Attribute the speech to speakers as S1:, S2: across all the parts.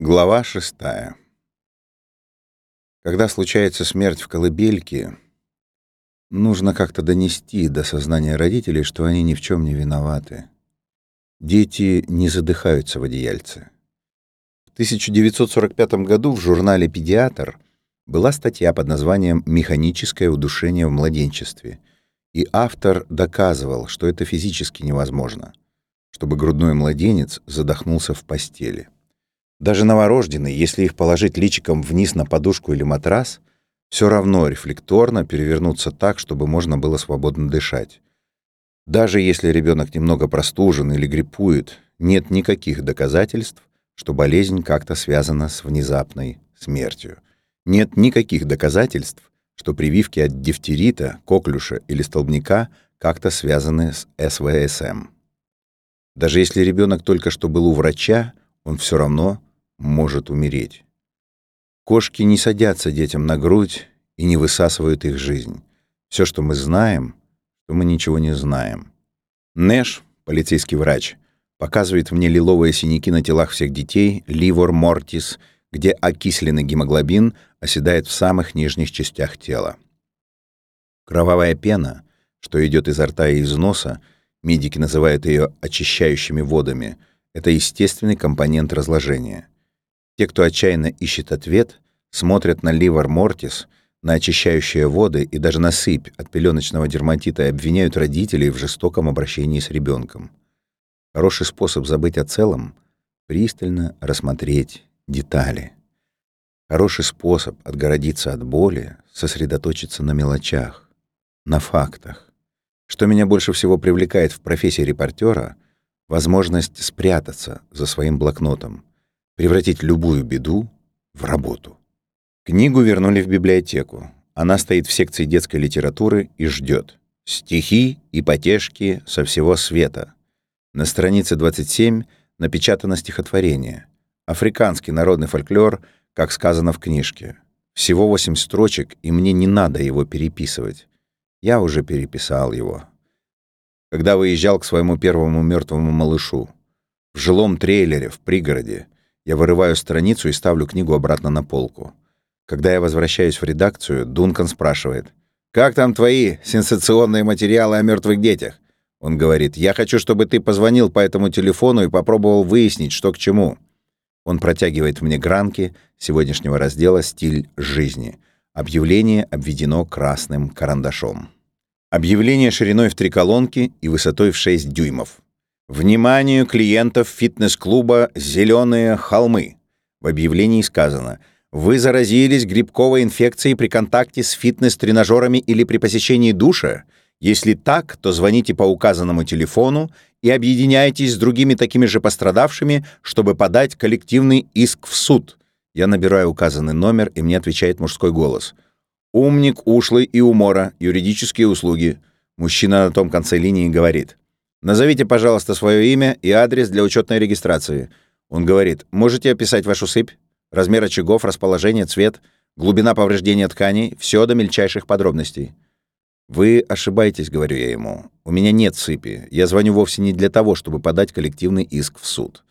S1: Глава шестая. Когда случается смерть в колыбельке, нужно как-то донести до сознания родителей, что они ни в чем не виноваты. Дети не задыхаются в одеяльце. В 1945 году в журнале «Педиатр» была статья под названием «Механическое удушение в младенчестве», и автор доказывал, что это физически невозможно, чтобы грудной младенец задохнулся в постели. Даже новорожденные, если их положить личиком вниз на подушку или матрас, все равно рефлекторно перевернуться так, чтобы можно было свободно дышать. Даже если ребенок немного простужен или гриппует, нет никаких доказательств, что болезнь как-то связана с внезапной смертью. Нет никаких доказательств, что прививки от дифтерита, коклюша или столбняка как-то связаны с СВСМ. Даже если ребенок только что был у врача, он все равно может умереть. Кошки не садятся детям на грудь и не высасывают их жизнь. Все, что мы знаем, что мы ничего не знаем. Нэш, полицейский врач, показывает мне лиловые синяки на телах всех детей, ливор мортис, где окисленный гемоглобин оседает в самых нижних частях тела. Кровавая пена, что идет изо рта и из носа, медики называют ее очищающими водами, это естественный компонент разложения. Те, кто отчаянно ищет ответ, смотрят на ливер мортис, на очищающие воды и даже на сыпь от пеленочного дерматита и обвиняют родителей в жестоком обращении с ребенком. Хороший способ забыть о целом — пристально рассмотреть детали. Хороший способ отгородиться от боли — сосредоточиться на мелочах, на фактах. Что меня больше всего привлекает в профессии репортера — возможность спрятаться за своим блокнотом — превратить любую беду в работу. Книгу вернули в библиотеку. Она стоит в секции детской литературы и ждет. Стихи и потешки со всего света. На странице 27 напечатано стихотворение. Африканский народный фольклор, как сказано в книжке. Всего восемь строчек, и мне не надо его переписывать. Я уже переписал его. Когда выезжал к своему первому мертвому малышу. В жилом трейлере в пригороде. Я вырываю страницу и ставлю книгу обратно на полку. Когда я возвращаюсь в редакцию, Дункан спрашивает, «Как там твои сенсационные материалы о мертвых детях?» Он говорит, «Я хочу, чтобы ты позвонил по этому телефону и попробовал выяснить, что к чему». Он протягивает мне гранки сегодняшнего раздела «Стиль жизни». Объявление обведено красным карандашом. Объявление шириной в три колонки и высотой в 6 дюймов. Вниманию клиентов фитнес-клуба «Зеленые холмы». В объявлении сказано «Вы заразились грибковой инфекцией при контакте с фитнес-тренажерами или при посещении душа? Если так, то звоните по указанному телефону и объединяйтесь с другими такими же пострадавшими, чтобы подать коллективный иск в суд». Я набираю указанный номер, и мне отвечает мужской голос. «Умник, ушлый и умора, юридические услуги». Мужчина на том конце линии говорит. Назовите, пожалуйста, свое имя и адрес для учетной регистрации. Он говорит, можете описать вашу сыпь? Размер очагов, расположение, цвет, глубина повреждения тканей, все до мельчайших подробностей. «Вы ошибаетесь», — говорю я ему. «У меня нет сыпи. Я звоню вовсе не для того, чтобы подать коллективный иск в суд».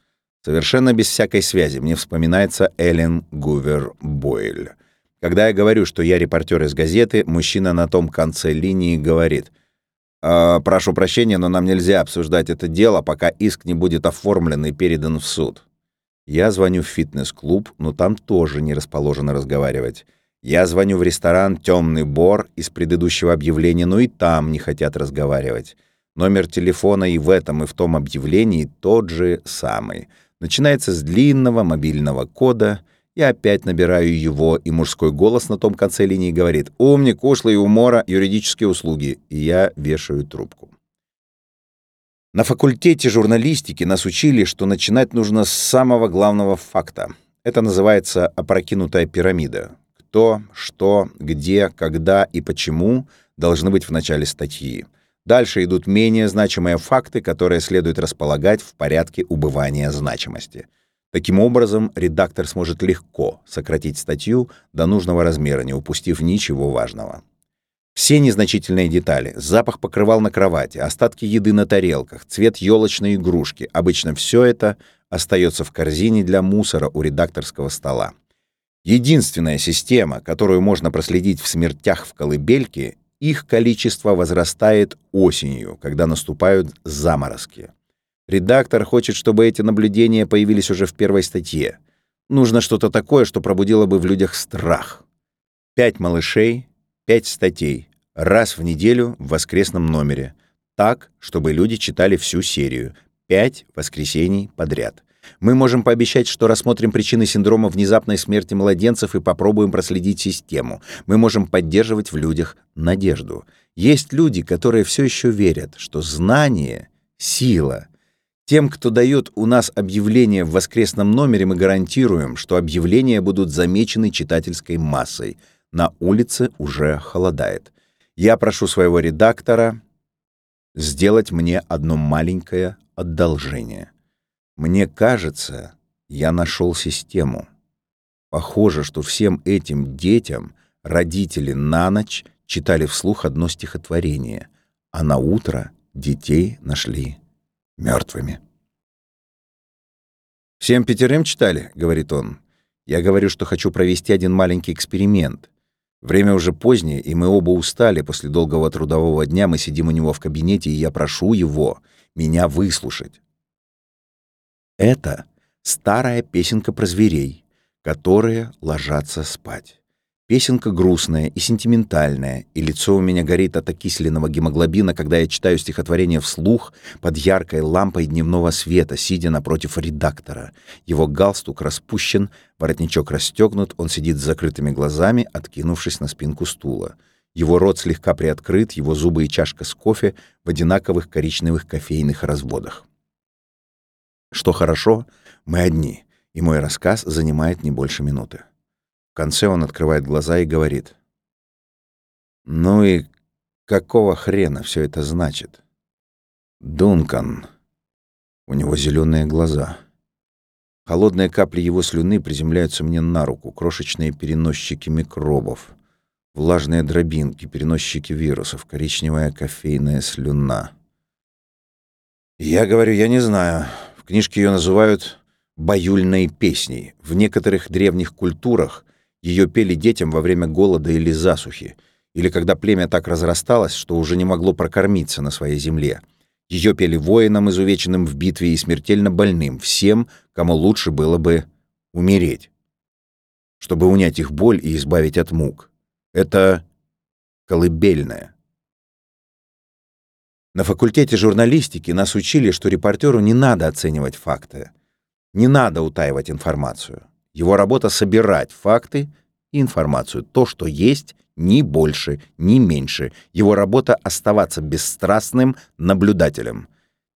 S1: Совершенно без всякой связи мне вспоминается Эллен Гувер Бойль. Когда я говорю, что я репортер из газеты, мужчина на том конце линии говорит — «Э, «Прошу прощения, но нам нельзя обсуждать это дело, пока иск не будет оформлен и передан в суд». Я звоню в фитнес-клуб, но там тоже не расположено разговаривать. Я звоню в ресторан «Темный бор» из предыдущего объявления, но и там не хотят разговаривать. Номер телефона и в этом, и в том объявлении тот же самый. Начинается с длинного мобильного кода — я опять набираю его, и мужской голос на том конце линии говорит «Умник, ушлый, умора, юридические услуги». И я вешаю трубку. На факультете журналистики нас учили, что начинать нужно с самого главного факта. Это называется опрокинутая пирамида. Кто, что, где, когда и почему должны быть в начале статьи. Дальше идут менее значимые факты, которые следует располагать в порядке убывания значимости. Таким образом, редактор сможет легко сократить статью до нужного размера, не упустив ничего важного. Все незначительные детали, запах покрывал на кровати, остатки еды на тарелках, цвет елочной игрушки, обычно все это остается в корзине для мусора у редакторского стола. Единственная система, которую можно проследить в смертях в колыбельке, их количество возрастает осенью, когда наступают заморозки. Редактор хочет, чтобы эти наблюдения появились уже в первой статье. Нужно что-то такое, что пробудило бы в людях страх. Пять малышей, пять статей, раз в неделю в воскресном номере. Так, чтобы люди читали всю серию. Пять воскресений подряд. Мы можем пообещать, что рассмотрим причины синдрома внезапной смерти младенцев и попробуем проследить систему. Мы можем поддерживать в людях надежду. Есть люди, которые все еще верят, что знание — сила — тем, кто дает у нас объявления в воскресном номере, мы гарантируем, что объявления будут замечены читательской массой. На улице уже холодает. Я прошу своего редактора сделать мне одно маленькое одолжение. Мне кажется, я нашел систему. Похоже, что всем этим детям родители на ночь читали вслух одно стихотворение, а на утро детей нашли мертвыми. «Всем пятерым читали?» — говорит он. «Я говорю, что хочу провести один маленький эксперимент. Время уже позднее, и мы оба устали. После долгого трудового дня мы сидим у него в кабинете, и я прошу его меня выслушать. Это старая песенка про зверей, которые ложатся спать. Песенка грустная и сентиментальная, и лицо у меня горит от окисленного гемоглобина, когда я читаю стихотворение вслух под яркой лампой дневного света, сидя напротив редактора. Его галстук распущен, воротничок расстегнут, он сидит с закрытыми глазами, откинувшись на спинку стула. Его рот слегка приоткрыт, его зубы и чашка с кофе в одинаковых коричневых кофейных разводах. Что хорошо, мы одни, и мой рассказ занимает не больше минуты конце он открывает глаза и говорит. «Ну и какого хрена все это значит?» «Дункан». У него зеленые глаза. Холодные капли его слюны приземляются мне на руку, крошечные переносчики микробов, влажные дробинки, переносчики вирусов, коричневая кофейная слюна. Я говорю, я не знаю. В книжке ее называют «баюльной песней». В некоторых древних культурах ее пели детям во время голода или засухи, или когда племя так разрасталось, что уже не могло прокормиться на своей земле. Ее пели воинам, изувеченным в битве, и смертельно больным, всем, кому лучше было бы умереть, чтобы унять их боль и избавить от мук. Это колыбельное. На факультете журналистики нас учили, что репортеру не надо оценивать факты, не надо утаивать информацию. Его работа — собирать факты и информацию. То, что есть, ни больше, ни меньше. Его работа — оставаться бесстрастным наблюдателем.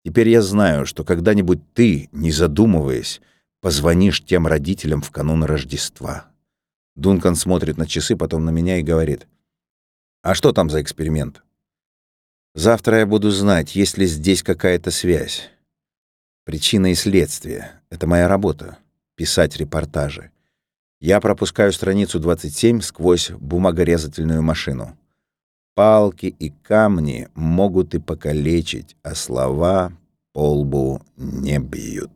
S1: Теперь я знаю, что когда-нибудь ты, не задумываясь, позвонишь тем родителям в канун Рождества. Дункан смотрит на часы, потом на меня и говорит. «А что там за эксперимент?» «Завтра я буду знать, есть ли здесь какая-то связь. Причина и следствие — это моя работа писать репортажи. Я пропускаю страницу 27 сквозь бумагорезательную машину. Палки и камни могут и покалечить, а слова по лбу не бьют.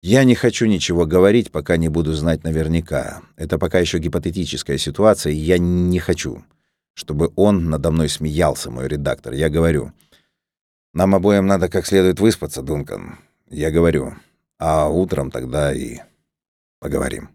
S1: Я не хочу ничего говорить, пока не буду знать наверняка. Это пока еще гипотетическая ситуация, и я не хочу, чтобы он надо мной смеялся, мой редактор. Я говорю, нам обоим надо как следует выспаться, Дункан. Я говорю, а утром тогда и поговорим.